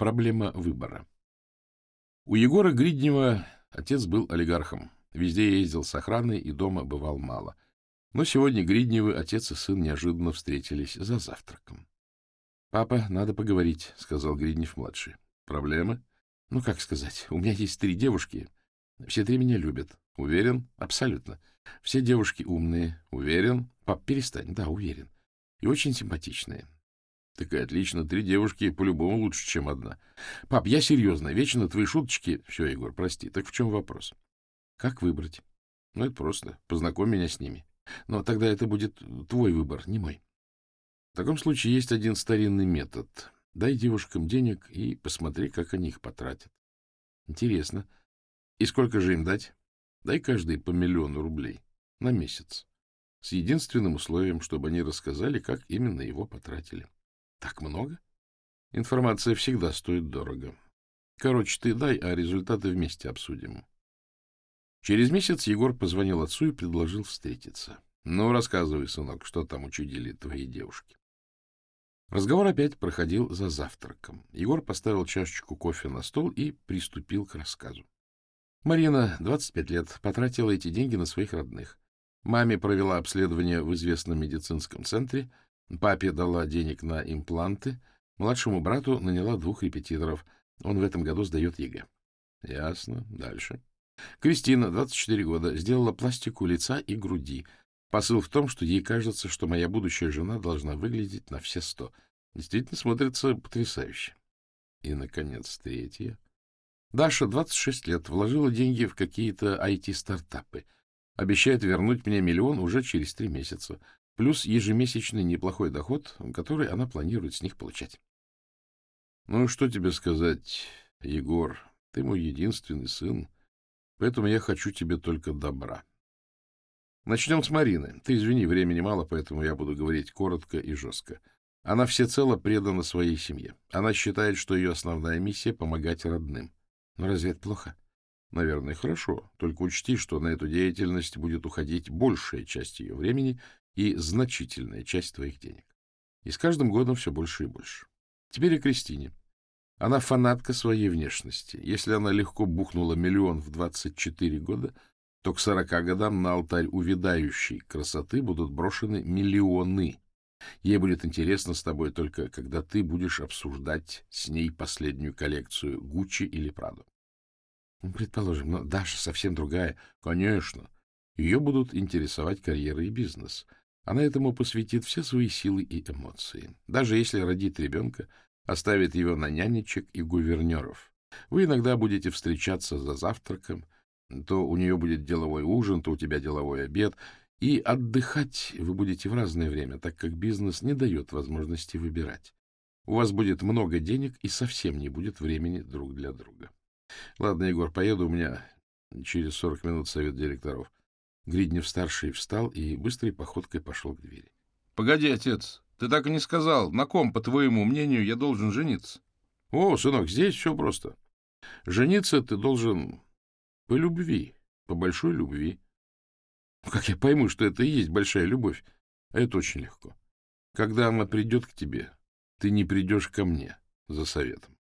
Проблема выбора. У Егора Гриднева отец был олигархом. Везде ездил с охраной и дома бывал мало. Но сегодня Гридневы, отец и сын, неожиданно встретились за завтраком. — Папа, надо поговорить, — сказал Гриднев-младший. — Проблемы? — Ну, как сказать, у меня есть три девушки. Все три меня любят. Уверен? Абсолютно. Все девушки умные. Уверен? Пап, перестань. Да, уверен. И очень симпатичные. Так и отлично. Три девушки по-любому лучше, чем одна. Пап, я серьезно. Вечно твои шуточки... Все, Егор, прости. Так в чем вопрос? Как выбрать? Ну, это просто. Познакомь меня с ними. Но тогда это будет твой выбор, не мой. В таком случае есть один старинный метод. Дай девушкам денег и посмотри, как они их потратят. Интересно. И сколько же им дать? Дай каждый по миллиону рублей на месяц. С единственным условием, чтобы они рассказали, как именно его потратили. Так много? Информация всегда стоит дорого. Короче, ты дай, а результаты вместе обсудим. Через месяц Егор позвонил отцу и предложил встретиться. — Ну, рассказывай, сынок, что там учудили твои девушки. Разговор опять проходил за завтраком. Егор поставил чашечку кофе на стол и приступил к рассказу. Марина, 25 лет, потратила эти деньги на своих родных. Маме провела обследование в известном медицинском центре, папе дала денег на импланты, младшему брату наняла двух репетиторов. Он в этом году сдает ЕГЭ. Ясно. Дальше. Кристина, 24 года, сделала пластику лица и груди — Посыл в том, что ей кажется, что моя будущая жена должна выглядеть на все сто. Действительно смотрится потрясающе. И, наконец, третье. Даша, 26 лет, вложила деньги в какие-то IT-стартапы. Обещает вернуть мне миллион уже через три месяца. Плюс ежемесячный неплохой доход, который она планирует с них получать. Ну, что тебе сказать, Егор? Ты мой единственный сын, поэтому я хочу тебе только добра. Начнем с Марины. Ты извини, времени мало, поэтому я буду говорить коротко и жестко. Она всецело предана своей семье. Она считает, что ее основная миссия — помогать родным. Но разве это плохо? Наверное, хорошо. Только учти, что на эту деятельность будет уходить большая часть ее времени и значительная часть твоих денег. И с каждым годом все больше и больше. Теперь о Кристине. Она фанатка своей внешности. Если она легко бухнула миллион в 24 года — то к сорока годам на алтарь увядающей красоты будут брошены миллионы. Ей будет интересно с тобой только, когда ты будешь обсуждать с ней последнюю коллекцию Гуччи или Прадо. Ну, предположим, но Даша совсем другая. Конечно. Ее будут интересовать карьера и бизнес. Она этому посвятит все свои силы и эмоции. Даже если родит ребенка, оставит его на нянечек и гувернеров. Вы иногда будете встречаться за завтраком, то у нее будет деловой ужин, то у тебя деловой обед. И отдыхать вы будете в разное время, так как бизнес не дает возможности выбирать. У вас будет много денег и совсем не будет времени друг для друга. Ладно, Егор, поеду, у меня через сорок минут совет директоров. Гриднев-старший встал и быстрой походкой пошел к двери. — Погоди, отец, ты так и не сказал, на ком, по твоему мнению, я должен жениться? — О, сынок, здесь все просто. Жениться ты должен по любви, по большой любви. Как я пойму, что это и есть большая любовь? Это очень легко. Когда она придет к тебе, ты не придешь ко мне за советом.